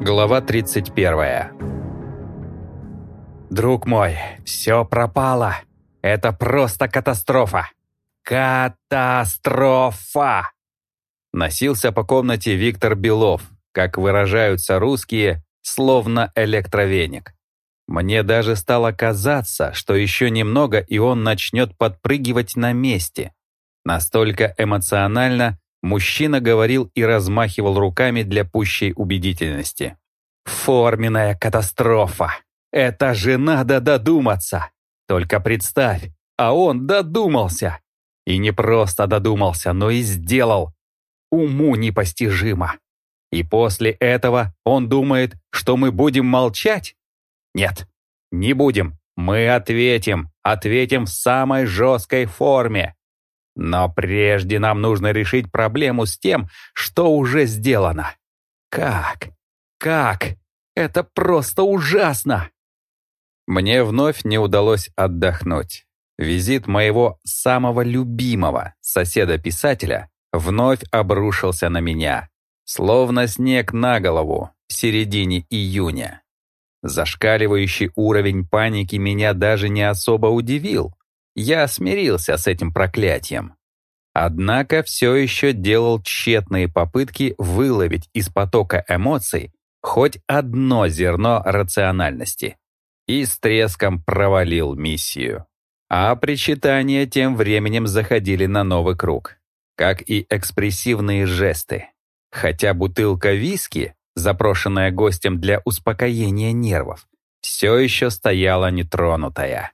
Глава 31. Друг мой, все пропало. Это просто катастрофа. Катастрофа! Носился по комнате Виктор Белов, как выражаются русские, словно электровеник. Мне даже стало казаться, что еще немного, и он начнет подпрыгивать на месте. Настолько эмоционально мужчина говорил и размахивал руками для пущей убедительности. «Форменная катастрофа! Это же надо додуматься! Только представь, а он додумался! И не просто додумался, но и сделал! Уму непостижимо! И после этого он думает, что мы будем молчать? Нет, не будем. Мы ответим, ответим в самой жесткой форме. Но прежде нам нужно решить проблему с тем, что уже сделано. Как? Как? Это просто ужасно! Мне вновь не удалось отдохнуть. Визит моего самого любимого соседа-писателя вновь обрушился на меня, словно снег на голову в середине июня. Зашкаливающий уровень паники меня даже не особо удивил. Я смирился с этим проклятием. Однако все еще делал тщетные попытки выловить из потока эмоций хоть одно зерно рациональности. И с треском провалил миссию. А причитания тем временем заходили на новый круг, как и экспрессивные жесты. Хотя бутылка виски, запрошенная гостем для успокоения нервов, все еще стояла нетронутая.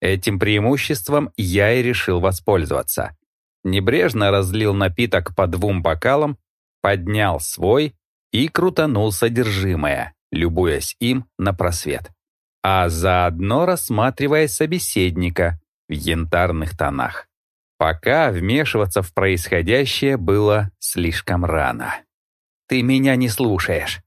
Этим преимуществом я и решил воспользоваться. Небрежно разлил напиток по двум бокалам, поднял свой и крутанул содержимое, любуясь им на просвет. А заодно рассматривая собеседника в янтарных тонах. Пока вмешиваться в происходящее было слишком рано. «Ты меня не слушаешь!»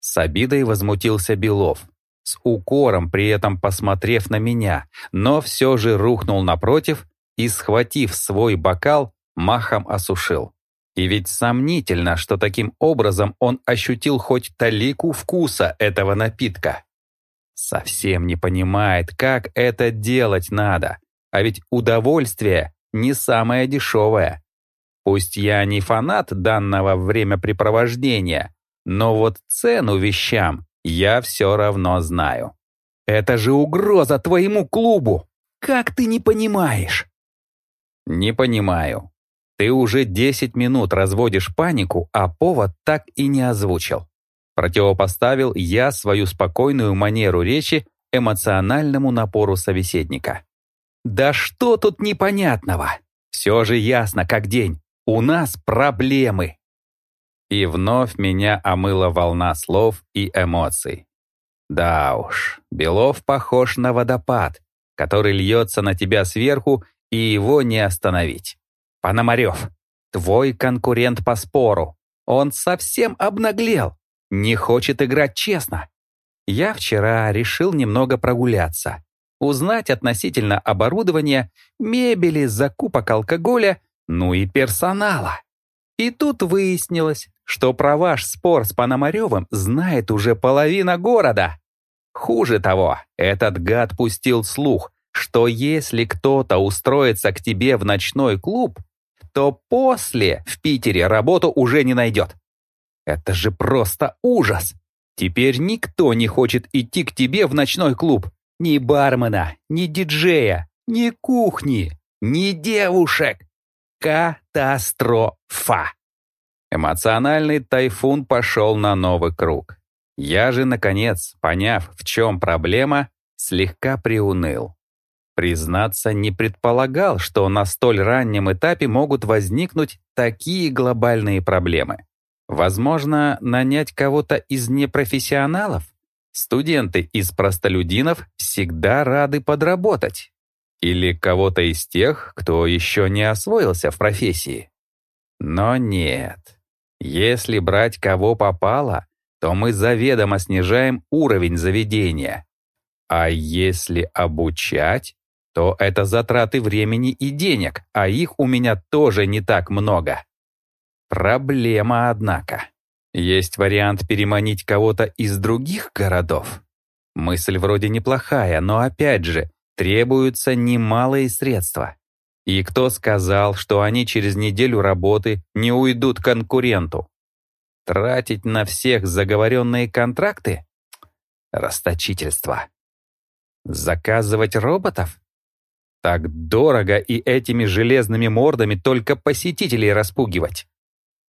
С обидой возмутился Белов, с укором при этом посмотрев на меня, но все же рухнул напротив и, схватив свой бокал, махом осушил. И ведь сомнительно, что таким образом он ощутил хоть талику вкуса этого напитка. Совсем не понимает, как это делать надо, а ведь удовольствие не самое дешевое. Пусть я не фанат данного времяпрепровождения, но вот цену вещам я все равно знаю. Это же угроза твоему клубу! Как ты не понимаешь? Не понимаю. Ты уже 10 минут разводишь панику, а повод так и не озвучил. Противопоставил я свою спокойную манеру речи эмоциональному напору собеседника. Да что тут непонятного? Все же ясно, как день. У нас проблемы. И вновь меня омыла волна слов и эмоций. Да уж, Белов похож на водопад, который льется на тебя сверху, и его не остановить. Пономарев, твой конкурент по спору. Он совсем обнаглел, не хочет играть честно. Я вчера решил немного прогуляться узнать относительно оборудования, мебели, закупок алкоголя, ну и персонала. И тут выяснилось, что про ваш спор с Пономаревым знает уже половина города. Хуже того, этот гад пустил слух, что если кто-то устроится к тебе в ночной клуб, то после в Питере работу уже не найдет. Это же просто ужас. Теперь никто не хочет идти к тебе в ночной клуб. Ни бармена, ни диджея, ни кухни, ни девушек. Катастрофа. Эмоциональный тайфун пошел на новый круг. Я же, наконец, поняв, в чем проблема, слегка приуныл. Признаться, не предполагал, что на столь раннем этапе могут возникнуть такие глобальные проблемы. Возможно, нанять кого-то из непрофессионалов? Студенты из простолюдинов всегда рады подработать. Или кого-то из тех, кто еще не освоился в профессии. Но нет. Если брать кого попало, то мы заведомо снижаем уровень заведения. А если обучать, то это затраты времени и денег, а их у меня тоже не так много. Проблема, однако. Есть вариант переманить кого-то из других городов. Мысль вроде неплохая, но опять же, требуются немалые средства. И кто сказал, что они через неделю работы не уйдут конкуренту? Тратить на всех заговоренные контракты? Расточительство. Заказывать роботов? Так дорого и этими железными мордами только посетителей распугивать.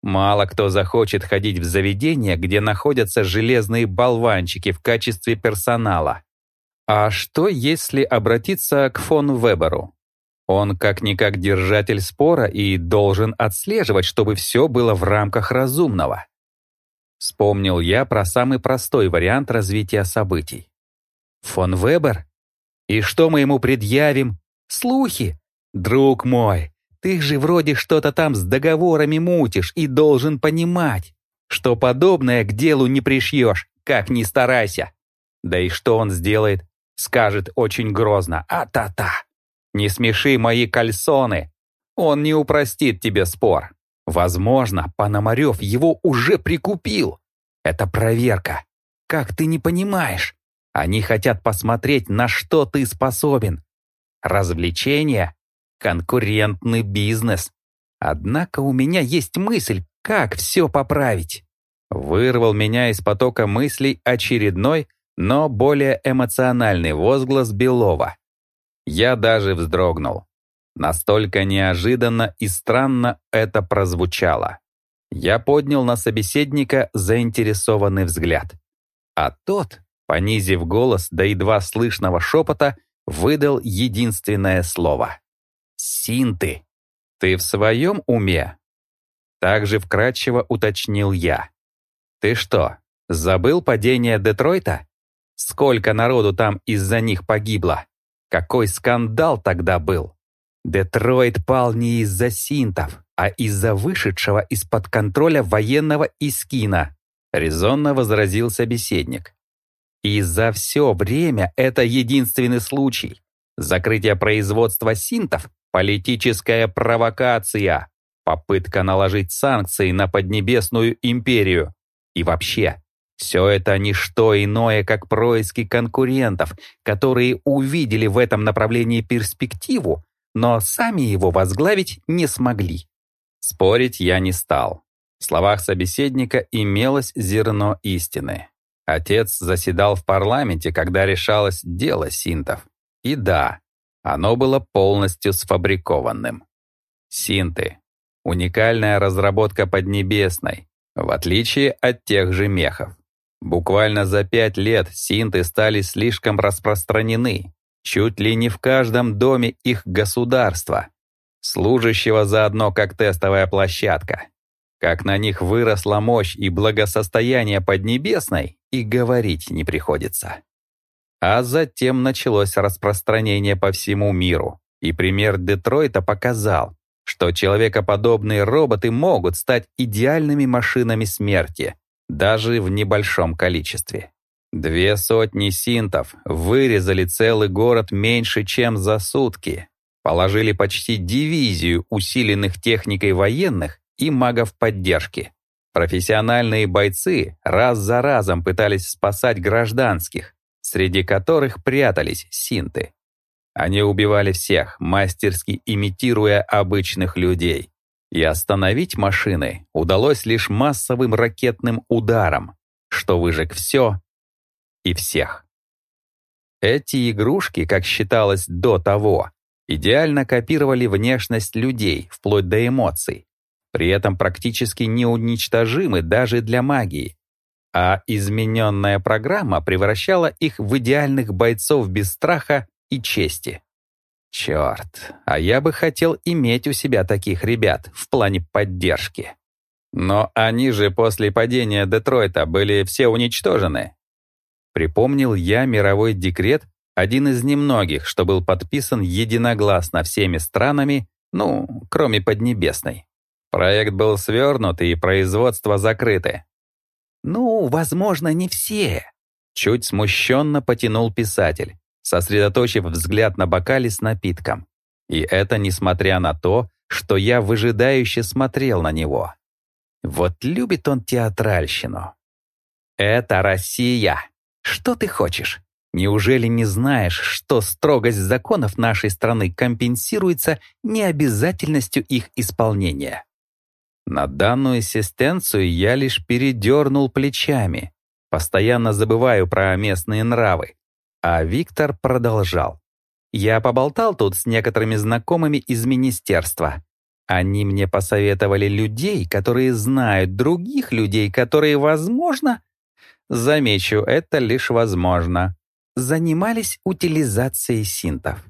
Мало кто захочет ходить в заведение, где находятся железные болванчики в качестве персонала. А что, если обратиться к фон Веберу? Он как-никак держатель спора и должен отслеживать, чтобы все было в рамках разумного. Вспомнил я про самый простой вариант развития событий. Фон Вебер? И что мы ему предъявим? Слухи? Друг мой, ты же вроде что-то там с договорами мутишь и должен понимать, что подобное к делу не пришьешь, как ни старайся. Да и что он сделает? Скажет очень грозно «А-та-та». Не смеши мои кальсоны. Он не упростит тебе спор. Возможно, Пономарев его уже прикупил. Это проверка. Как ты не понимаешь? Они хотят посмотреть, на что ты способен. Развлечение — конкурентный бизнес. Однако у меня есть мысль, как все поправить. Вырвал меня из потока мыслей очередной, но более эмоциональный возглас Белова. Я даже вздрогнул. Настолько неожиданно и странно это прозвучало. Я поднял на собеседника заинтересованный взгляд. А тот, понизив голос до едва слышного шепота, выдал единственное слово. «Синты». «Ты в своем уме?» Также вкратчиво уточнил я. «Ты что, забыл падение Детройта? Сколько народу там из-за них погибло?» Какой скандал тогда был! Детройт пал не из-за синтов, а из-за вышедшего из-под контроля военного Искина, резонно возразил собеседник. И за все время это единственный случай. Закрытие производства синтов — политическая провокация, попытка наложить санкции на Поднебесную империю. И вообще, все это не что иное, как происки конкурентов, которые увидели в этом направлении перспективу, но сами его возглавить не смогли. Спорить я не стал. В словах собеседника имелось зерно истины. Отец заседал в парламенте, когда решалось дело синтов. И да, оно было полностью сфабрикованным. Синты — уникальная разработка Поднебесной, в отличие от тех же мехов. Буквально за пять лет синты стали слишком распространены, чуть ли не в каждом доме их государства, служащего заодно как тестовая площадка. Как на них выросла мощь и благосостояние Поднебесной, и говорить не приходится. А затем началось распространение по всему миру, и пример Детройта показал, что человекоподобные роботы могут стать идеальными машинами смерти, даже в небольшом количестве. Две сотни синтов вырезали целый город меньше, чем за сутки, положили почти дивизию усиленных техникой военных и магов поддержки. Профессиональные бойцы раз за разом пытались спасать гражданских, среди которых прятались синты. Они убивали всех, мастерски имитируя обычных людей. И остановить машины удалось лишь массовым ракетным ударом, что выжег все и всех. Эти игрушки, как считалось до того, идеально копировали внешность людей, вплоть до эмоций, при этом практически неуничтожимы даже для магии. А измененная программа превращала их в идеальных бойцов без страха и чести. Черт, а я бы хотел иметь у себя таких ребят в плане поддержки. Но они же после падения Детройта были все уничтожены. Припомнил я мировой декрет, один из немногих, что был подписан единогласно всеми странами, ну, кроме Поднебесной. Проект был свернут и производство закрыты. «Ну, возможно, не все», — чуть смущенно потянул писатель сосредоточив взгляд на бокале с напитком. И это несмотря на то, что я выжидающе смотрел на него. Вот любит он театральщину. Это Россия. Что ты хочешь? Неужели не знаешь, что строгость законов нашей страны компенсируется необязательностью их исполнения? На данную ассистенцию я лишь передернул плечами, постоянно забываю про местные нравы. А Виктор продолжал. Я поболтал тут с некоторыми знакомыми из министерства. Они мне посоветовали людей, которые знают других людей, которые, возможно, замечу, это лишь возможно, занимались утилизацией синтов.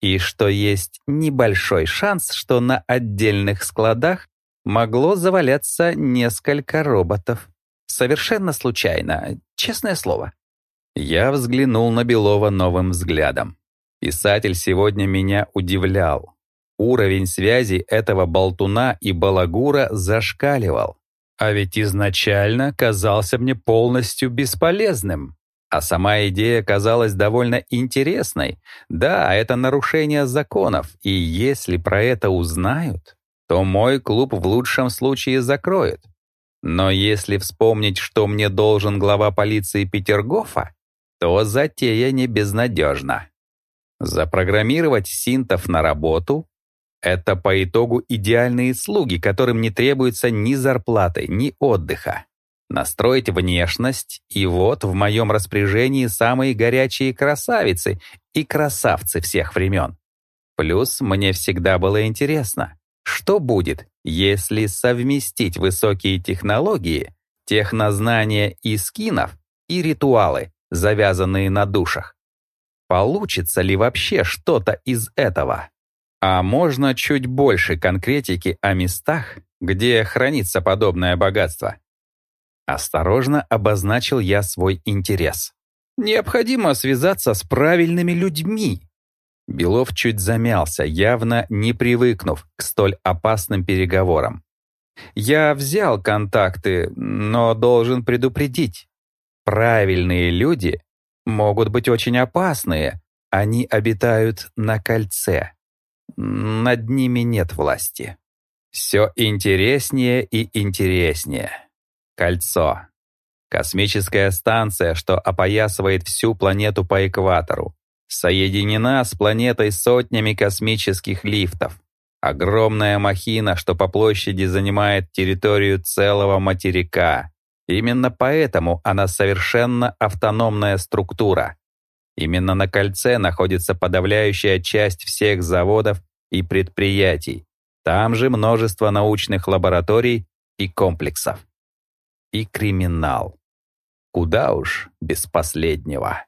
И что есть небольшой шанс, что на отдельных складах могло заваляться несколько роботов. Совершенно случайно, честное слово. Я взглянул на Белова новым взглядом. Писатель сегодня меня удивлял. Уровень связи этого болтуна и балагура зашкаливал. А ведь изначально казался мне полностью бесполезным. А сама идея казалась довольно интересной. Да, это нарушение законов, и если про это узнают, то мой клуб в лучшем случае закроют. Но если вспомнить, что мне должен глава полиции Петергофа, то затея не безнадежна. Запрограммировать синтов на работу — это по итогу идеальные слуги, которым не требуется ни зарплаты, ни отдыха настроить внешность, и вот в моем распоряжении самые горячие красавицы и красавцы всех времен. Плюс мне всегда было интересно, что будет, если совместить высокие технологии, технознания и скинов и ритуалы, завязанные на душах. Получится ли вообще что-то из этого? А можно чуть больше конкретики о местах, где хранится подобное богатство? Осторожно обозначил я свой интерес. Необходимо связаться с правильными людьми. Белов чуть замялся, явно не привыкнув к столь опасным переговорам. Я взял контакты, но должен предупредить. Правильные люди могут быть очень опасные. Они обитают на кольце. Над ними нет власти. Все интереснее и интереснее. Кольцо. Космическая станция, что опоясывает всю планету по экватору. Соединена с планетой сотнями космических лифтов. Огромная махина, что по площади занимает территорию целого материка. Именно поэтому она совершенно автономная структура. Именно на кольце находится подавляющая часть всех заводов и предприятий. Там же множество научных лабораторий и комплексов и криминал. Куда уж без последнего.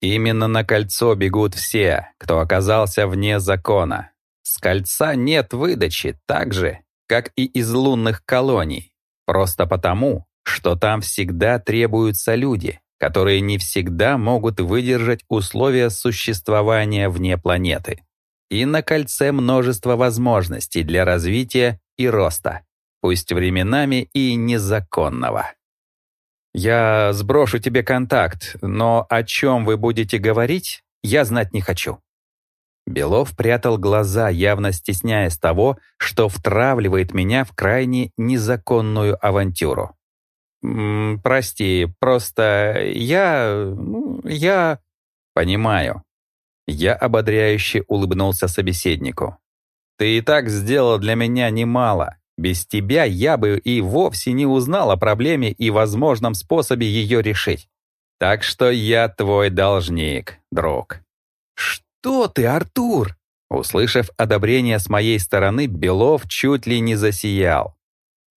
Именно на кольцо бегут все, кто оказался вне закона. С кольца нет выдачи так же, как и из лунных колоний. Просто потому, что там всегда требуются люди, которые не всегда могут выдержать условия существования вне планеты. И на кольце множество возможностей для развития и роста пусть временами и незаконного. Я сброшу тебе контакт, но о чем вы будете говорить, я знать не хочу. Белов прятал глаза, явно стесняясь того, что втравливает меня в крайне незаконную авантюру. «М -м, «Прости, просто я... я...» «Понимаю». Я ободряюще улыбнулся собеседнику. «Ты и так сделал для меня немало. Без тебя я бы и вовсе не узнал о проблеме и возможном способе ее решить. Так что я твой должник, друг». «Что ты, Артур?» Услышав одобрение с моей стороны, Белов чуть ли не засиял.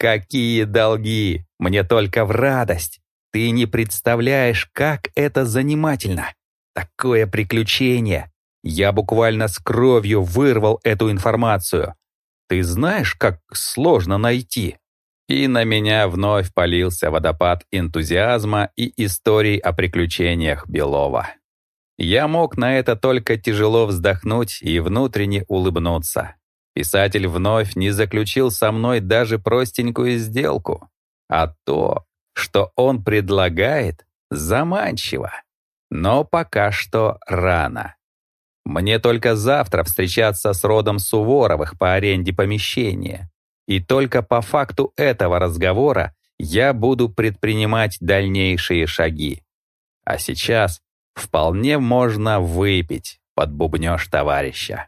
«Какие долги! Мне только в радость! Ты не представляешь, как это занимательно! Такое приключение! Я буквально с кровью вырвал эту информацию. Ты знаешь, как сложно найти?» И на меня вновь полился водопад энтузиазма и историй о приключениях Белова. Я мог на это только тяжело вздохнуть и внутренне улыбнуться. Писатель вновь не заключил со мной даже простенькую сделку. А то, что он предлагает, заманчиво. Но пока что рано. Мне только завтра встречаться с родом Суворовых по аренде помещения. И только по факту этого разговора я буду предпринимать дальнейшие шаги. А сейчас вполне можно выпить под бубнёж товарища.